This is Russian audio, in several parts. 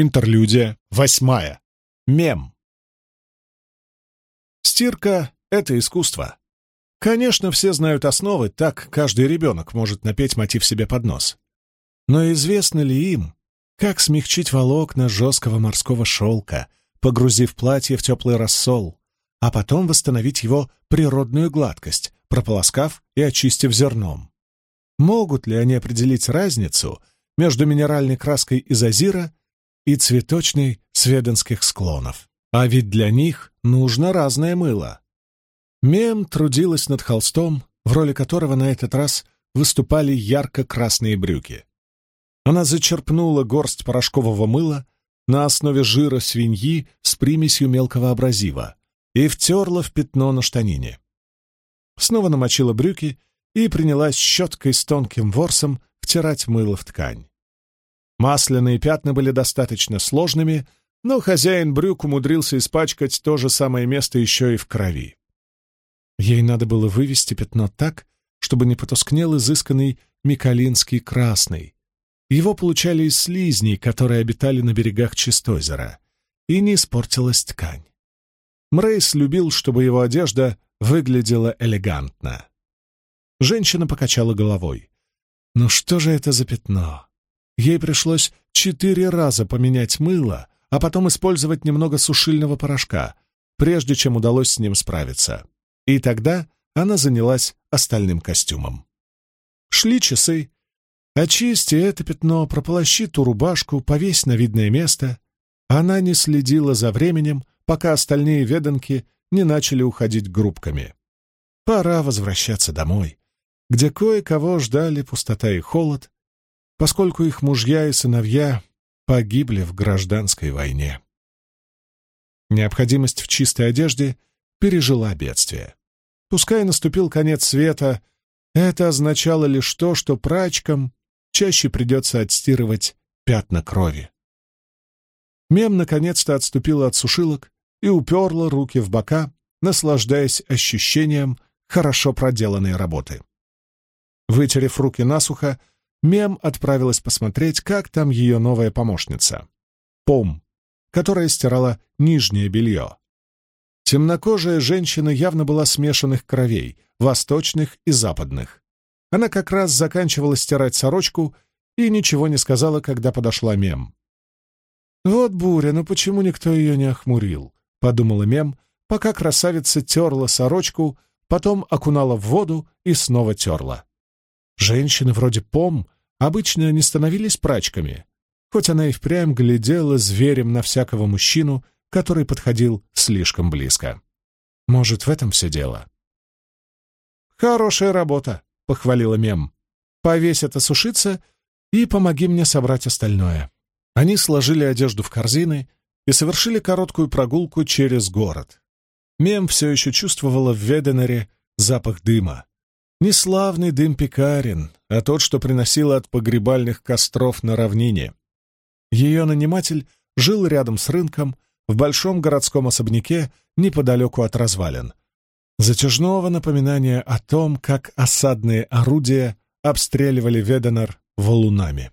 Интерлюдия восьмая. Мем. Стирка — это искусство. Конечно, все знают основы, так каждый ребенок может напеть мотив себе под нос. Но известно ли им, как смягчить волокна жесткого морского шелка, погрузив платье в теплый рассол, а потом восстановить его природную гладкость, прополоскав и очистив зерном? Могут ли они определить разницу между минеральной краской из азира и цветочный с веденских склонов. А ведь для них нужно разное мыло. Мем трудилась над холстом, в роли которого на этот раз выступали ярко-красные брюки. Она зачерпнула горсть порошкового мыла на основе жира свиньи с примесью мелкого абразива и втерла в пятно на штанине. Снова намочила брюки и принялась щеткой с тонким ворсом втирать мыло в ткань. Масляные пятна были достаточно сложными, но хозяин брюк умудрился испачкать то же самое место еще и в крови. Ей надо было вывести пятно так, чтобы не потускнел изысканный микалинский красный. Его получали из слизней, которые обитали на берегах Чистозера, и не испортилась ткань. Мрейс любил, чтобы его одежда выглядела элегантно. Женщина покачала головой. «Ну что же это за пятно? Ей пришлось четыре раза поменять мыло, а потом использовать немного сушильного порошка, прежде чем удалось с ним справиться. И тогда она занялась остальным костюмом. Шли часы. Очисти это пятно, прополощи ту рубашку, повесь на видное место. Она не следила за временем, пока остальные веданки не начали уходить группками. Пора возвращаться домой, где кое-кого ждали пустота и холод, поскольку их мужья и сыновья погибли в гражданской войне. Необходимость в чистой одежде пережила бедствие. Пускай наступил конец света, это означало лишь то, что прачкам чаще придется отстирывать пятна крови. Мем наконец-то отступила от сушилок и уперла руки в бока, наслаждаясь ощущением хорошо проделанной работы. Вытерев руки насухо, Мем отправилась посмотреть, как там ее новая помощница. Пом, которая стирала нижнее белье. Темнокожая женщина явно была смешанных кровей, восточных и западных. Она как раз заканчивала стирать сорочку и ничего не сказала, когда подошла Мем. «Вот буря, но почему никто ее не охмурил?» — подумала Мем, пока красавица терла сорочку, потом окунала в воду и снова терла. Женщины вроде Пом обычно не становились прачками, хоть она и впрямь глядела зверем на всякого мужчину, который подходил слишком близко. Может, в этом все дело? «Хорошая работа», — похвалила Мем. «Повесь это сушиться и помоги мне собрать остальное». Они сложили одежду в корзины и совершили короткую прогулку через город. Мем все еще чувствовала в Веденере запах дыма, не славный дым пекарен, а тот, что приносила от погребальных костров на равнине. Ее наниматель жил рядом с рынком, в большом городском особняке неподалеку от развалин. Затяжного напоминания о том, как осадные орудия обстреливали Веденер валунами.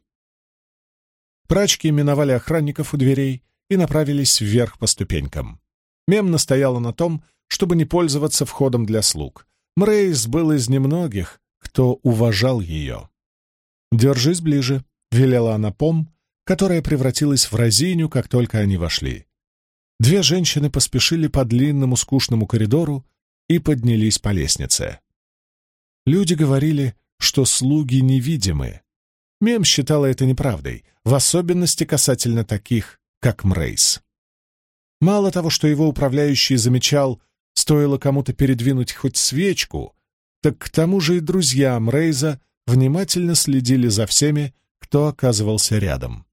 Прачки миновали охранников у дверей и направились вверх по ступенькам. Мем настояла на том, чтобы не пользоваться входом для слуг, Мрейс был из немногих, кто уважал ее. «Держись ближе», — велела она Пом, которая превратилась в разиню, как только они вошли. Две женщины поспешили по длинному скучному коридору и поднялись по лестнице. Люди говорили, что слуги невидимы. Мем считала это неправдой, в особенности касательно таких, как Мрейс. Мало того, что его управляющий замечал, Стоило кому-то передвинуть хоть свечку, так к тому же и друзьям Рейза внимательно следили за всеми, кто оказывался рядом.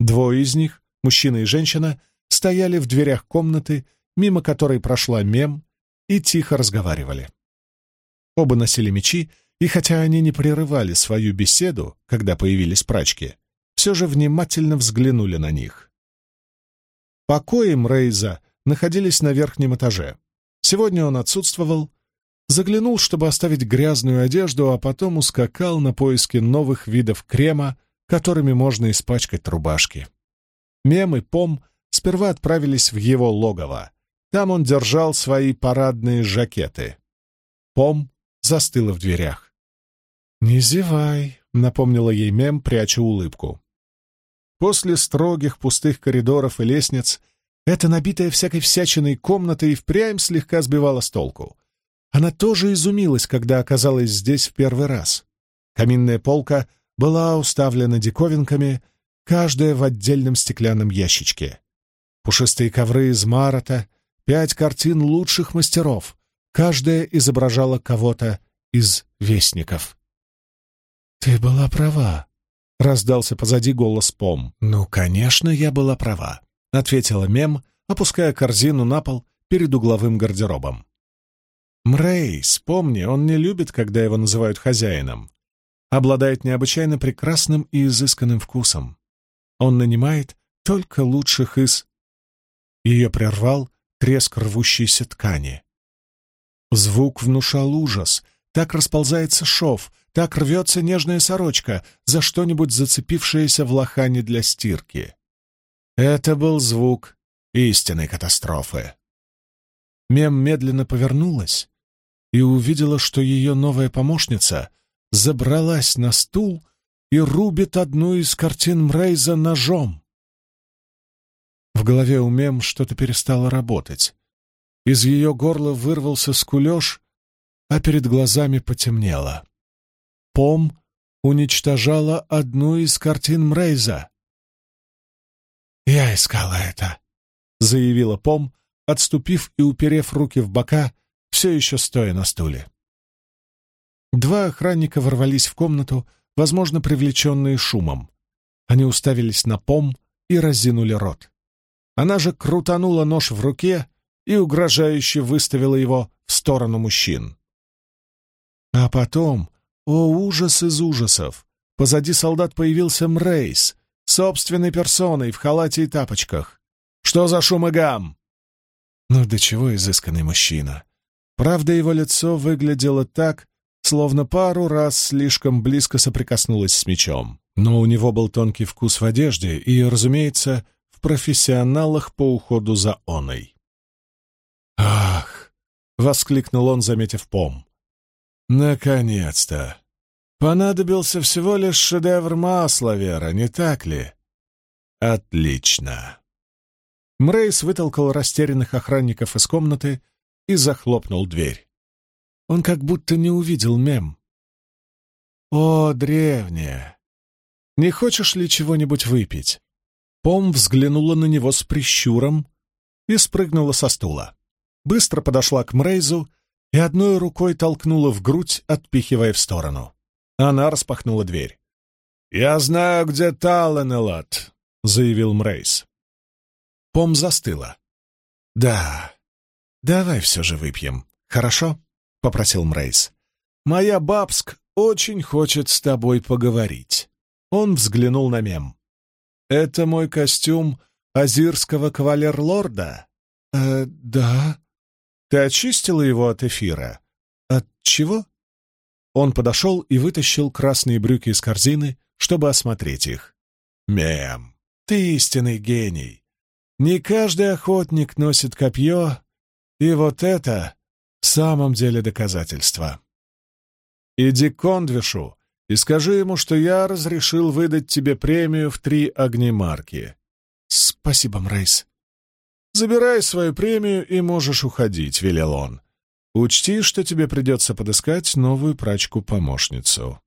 Двое из них, мужчина и женщина, стояли в дверях комнаты, мимо которой прошла мем, и тихо разговаривали. Оба носили мечи, и хотя они не прерывали свою беседу, когда появились прачки, все же внимательно взглянули на них. Покои Мрейза находились на верхнем этаже. Сегодня он отсутствовал, заглянул, чтобы оставить грязную одежду, а потом ускакал на поиски новых видов крема, которыми можно испачкать рубашки. Мем и Пом сперва отправились в его логово. Там он держал свои парадные жакеты. Пом застыла в дверях. «Не зевай», — напомнила ей Мем, пряча улыбку. После строгих пустых коридоров и лестниц эта набитая всякой всячиной комната и впрямь слегка сбивала с толку. Она тоже изумилась, когда оказалась здесь в первый раз. Каминная полка была уставлена диковинками, каждая в отдельном стеклянном ящичке. Пушистые ковры из марота, пять картин лучших мастеров, каждая изображала кого-то из вестников. «Ты была права», — раздался позади голос Пом. «Ну, конечно, я была права», — ответила Мем, опуская корзину на пол перед угловым гардеробом. Мрей, помни, он не любит, когда его называют хозяином. Обладает необычайно прекрасным и изысканным вкусом. Он нанимает только лучших из... Ее прервал треск рвущейся ткани. Звук внушал ужас. Так расползается шов, так рвется нежная сорочка, за что-нибудь зацепившаяся в лохане для стирки. Это был звук истинной катастрофы. Мем медленно повернулась и увидела, что ее новая помощница забралась на стул и рубит одну из картин Мрейза ножом. В голове у Мем что-то перестало работать. Из ее горла вырвался скулеж, а перед глазами потемнело. Пом уничтожала одну из картин Мрейза. «Я искала это», — заявила Пом, отступив и уперев руки в бока, все еще стоя на стуле. Два охранника ворвались в комнату, возможно, привлеченные шумом. Они уставились на пом и разинули рот. Она же крутанула нож в руке и угрожающе выставила его в сторону мужчин. А потом, о ужас из ужасов, позади солдат появился Мрейс, собственной персоной в халате и тапочках. «Что за шум и гам?» Ну, до чего изысканный мужчина. Правда, его лицо выглядело так, словно пару раз слишком близко соприкоснулось с мечом. Но у него был тонкий вкус в одежде и, разумеется, в профессионалах по уходу за оной. «Ах!» — воскликнул он, заметив пом. «Наконец-то! Понадобился всего лишь шедевр масла, Вера, не так ли?» «Отлично!» Мрейс вытолкал растерянных охранников из комнаты и захлопнул дверь. Он как будто не увидел мем. «О, древняя! Не хочешь ли чего-нибудь выпить?» Пом взглянула на него с прищуром и спрыгнула со стула. Быстро подошла к Мрейзу и одной рукой толкнула в грудь, отпихивая в сторону. Она распахнула дверь. «Я знаю, где Талленелат», — заявил Мрейз. Пом застыла. «Да, «Давай все же выпьем, хорошо?» — попросил Мрейс. «Моя Бабск очень хочет с тобой поговорить». Он взглянул на мем. «Это мой костюм азирского кавалер-лорда?» «Э, да». «Ты очистила его от эфира?» «От чего?» Он подошел и вытащил красные брюки из корзины, чтобы осмотреть их. «Мем, ты истинный гений. Не каждый охотник носит копье, и вот это в самом деле доказательство. Иди к Кондвишу и скажи ему, что я разрешил выдать тебе премию в три огнемарки. Спасибо, Мрейс. Забирай свою премию и можешь уходить, велел он. Учти, что тебе придется подыскать новую прачку-помощницу.